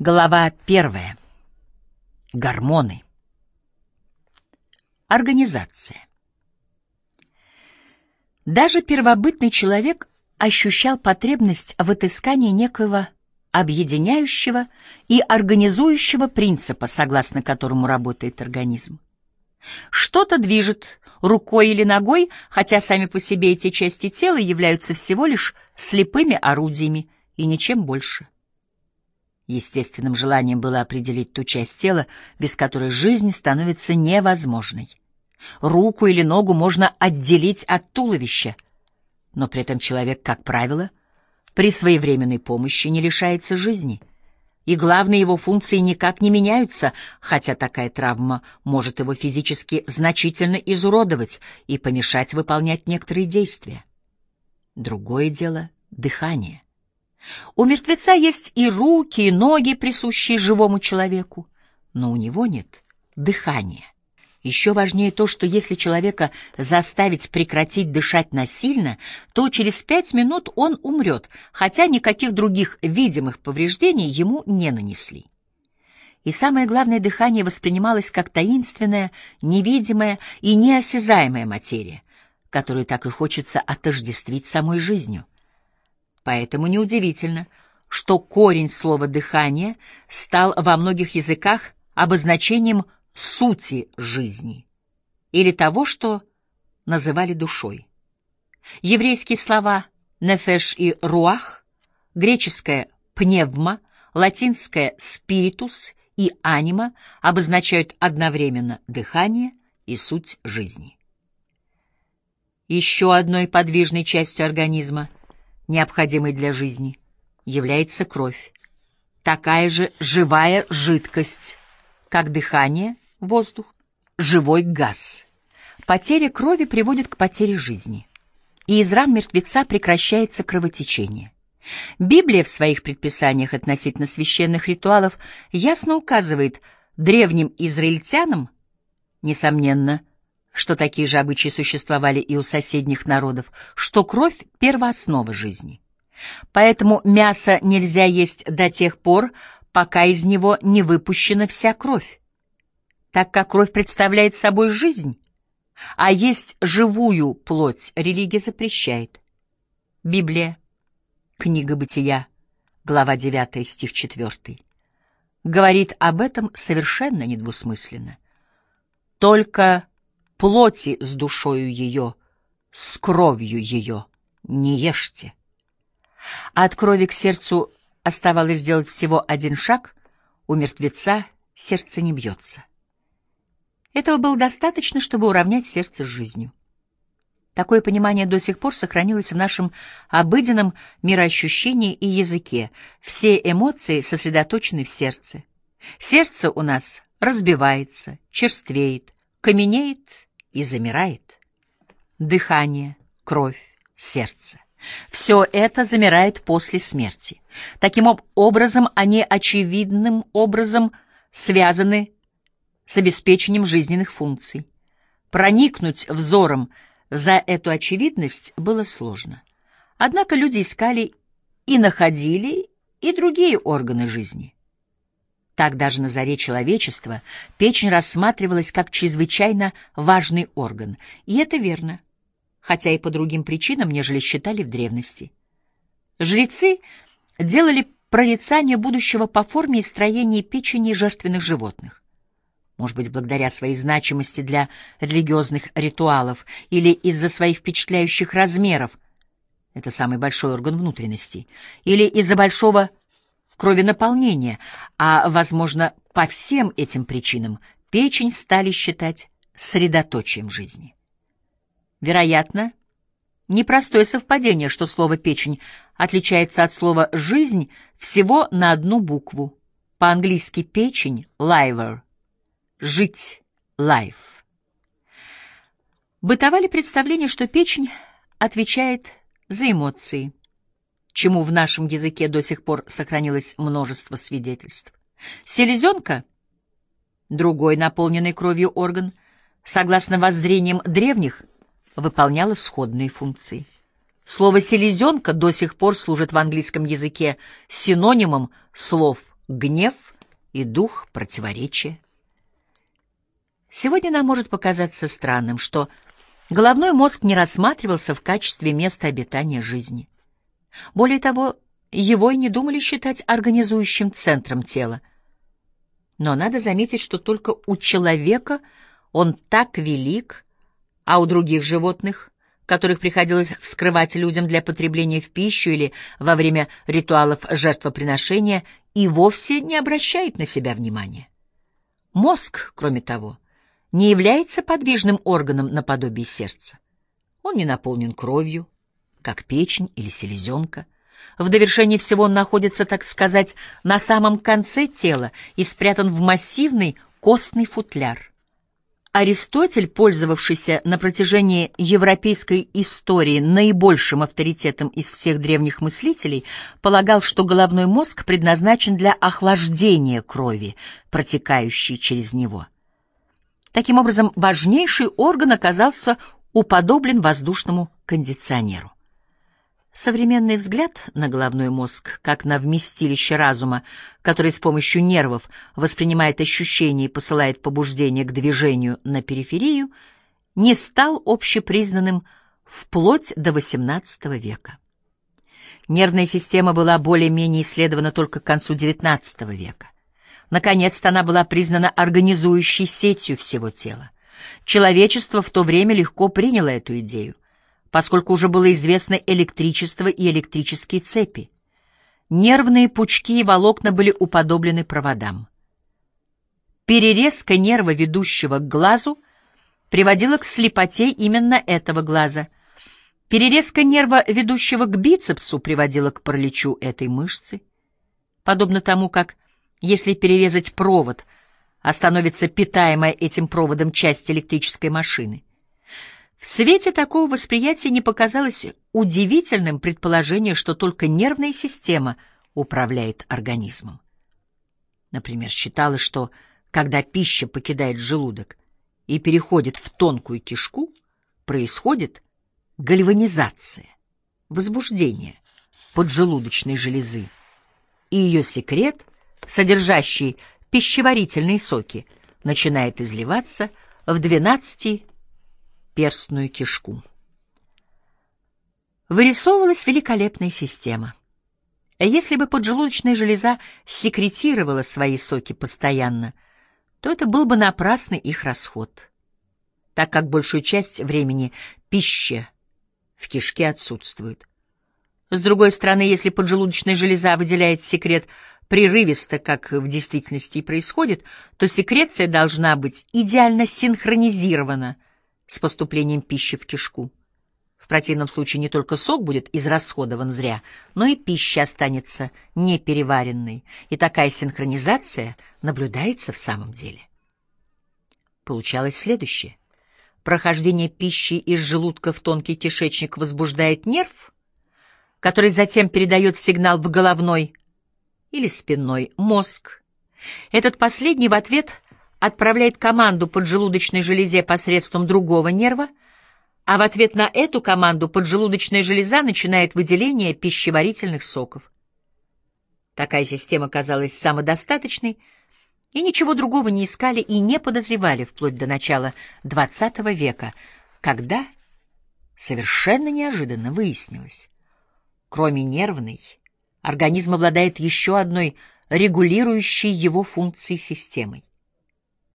Глава первая. Гормоны. Организация. Даже первобытный человек ощущал потребность в отыскании некоего объединяющего и организующего принципа, согласно которому работает организм. Что-то движет рукой или ногой, хотя сами по себе эти части тела являются всего лишь слепыми орудиями и ничем больше. Естественным желанием было определить ту часть тела, без которой жизнь становится невозможной. Руку или ногу можно отделить от туловища, но при этом человек, как правило, при своевременной помощи не лишается жизни, и главные его функции никак не меняются, хотя такая травма может его физически значительно изуродовать и помешать выполнять некоторые действия. Другое дело — дыхание. У мертвеца есть и руки, и ноги, присущие живому человеку, но у него нет дыхания. Еще важнее то, что если человека заставить прекратить дышать насильно, то через пять минут он умрет, хотя никаких других видимых повреждений ему не нанесли. И самое главное, дыхание воспринималось как таинственная, невидимая и неосязаемая материя, которую так и хочется отождествить самой жизнью. Поэтому неудивительно, что корень слова «дыхание» стал во многих языках обозначением сути жизни или того, что называли душой. Еврейские слова «нефеш» и «руах», греческое «пневма», латинское «спиритус» и «анима» обозначают одновременно дыхание и суть жизни. Еще одной подвижной частью организма — необходимой для жизни, является кровь. Такая же живая жидкость, как дыхание, воздух, живой газ. Потеря крови приводит к потере жизни, и из ран мертвеца прекращается кровотечение. Библия в своих предписаниях относительно священных ритуалов ясно указывает древним израильтянам, несомненно, что такие же обычаи существовали и у соседних народов, что кровь — первооснова жизни. Поэтому мясо нельзя есть до тех пор, пока из него не выпущена вся кровь, так как кровь представляет собой жизнь, а есть живую плоть религия запрещает. Библия, книга Бытия, глава 9, стих 4, говорит об этом совершенно недвусмысленно. Только плоти с душою ее, с кровью ее не ешьте. А от крови к сердцу оставалось сделать всего один шаг, у мертвеца сердце не бьется. Этого было достаточно, чтобы уравнять сердце с жизнью. Такое понимание до сих пор сохранилось в нашем обыденном мироощущении и языке. Все эмоции сосредоточены в сердце. Сердце у нас разбивается, черствеет, каменеет и замирает. Дыхание, кровь, сердце. Все это замирает после смерти. Таким образом, они очевидным образом связаны с обеспечением жизненных функций. Проникнуть взором за эту очевидность было сложно. Однако люди искали и находили и другие органы жизни. Так даже на заре человечества печень рассматривалась как чрезвычайно важный орган. И это верно, хотя и по другим причинам, нежели считали в древности. Жрецы делали прорицание будущего по форме и строению печени жертвенных животных. Может быть, благодаря своей значимости для религиозных ритуалов или из-за своих впечатляющих размеров, это самый большой орган внутренности, или из-за большого кровенаполнения, а, возможно, по всем этим причинам печень стали считать средоточием жизни. Вероятно, непростое совпадение, что слово «печень» отличается от слова «жизнь» всего на одну букву. По-английски «печень» — «liver», «жить» — «life». Бытовали представление, что печень отвечает за эмоции — чему в нашем языке до сих пор сохранилось множество свидетельств. Селезенка — другой наполненный кровью орган, согласно воззрениям древних, выполняла сходные функции. Слово «селезенка» до сих пор служит в английском языке синонимом слов гнев и дух противоречия. Сегодня нам может показаться странным, что головной мозг не рассматривался в качестве места обитания жизни. Более того, его и не думали считать организующим центром тела. Но надо заметить, что только у человека он так велик, а у других животных, которых приходилось вскрывать людям для потребления в пищу или во время ритуалов жертвоприношения, и вовсе не обращает на себя внимания. Мозг, кроме того, не является подвижным органом наподобие сердца. Он не наполнен кровью, как печень или селезенка. В довершении всего он находится, так сказать, на самом конце тела и спрятан в массивный костный футляр. Аристотель, пользовавшийся на протяжении европейской истории наибольшим авторитетом из всех древних мыслителей, полагал, что головной мозг предназначен для охлаждения крови, протекающей через него. Таким образом, важнейший орган оказался уподоблен воздушному кондиционеру. Современный взгляд на головной мозг, как на вместилище разума, который с помощью нервов воспринимает ощущения и посылает побуждение к движению на периферию, не стал общепризнанным вплоть до XVIII века. Нервная система была более-менее исследована только к концу XIX века. Наконец-то она была признана организующей сетью всего тела. Человечество в то время легко приняло эту идею поскольку уже было известно электричество и электрические цепи. Нервные пучки и волокна были уподоблены проводам. Перерезка нерва, ведущего к глазу, приводила к слепоте именно этого глаза. Перерезка нерва, ведущего к бицепсу, приводила к параличу этой мышцы. Подобно тому, как, если перерезать провод, остановится питаемая этим проводом часть электрической машины. В свете такого восприятия не показалось удивительным предположение, что только нервная система управляет организмом. Например, считалось, что когда пища покидает желудок и переходит в тонкую кишку, происходит гальванизация, возбуждение поджелудочной железы, и ее секрет, содержащий пищеварительные соки, начинает изливаться в 12 перстную кишку. Вырисовывалась великолепная система. Если бы поджелудочная железа секретировала свои соки постоянно, то это был бы напрасный их расход, так как большую часть времени пища в кишке отсутствует. С другой стороны, если поджелудочная железа выделяет секрет прерывисто, как в действительности и происходит, то секреция должна быть идеально синхронизирована с поступлением пищи в кишку. В противном случае не только сок будет израсходован зря, но и пища останется непереваренной, и такая синхронизация наблюдается в самом деле. Получалось следующее. Прохождение пищи из желудка в тонкий кишечник возбуждает нерв, который затем передает сигнал в головной или спинной мозг. Этот последний в ответ отправляет команду поджелудочной железе посредством другого нерва, а в ответ на эту команду поджелудочная железа начинает выделение пищеварительных соков. Такая система казалась самодостаточной, и ничего другого не искали и не подозревали вплоть до начала XX века, когда совершенно неожиданно выяснилось, кроме нервной, организм обладает еще одной регулирующей его функцией системой.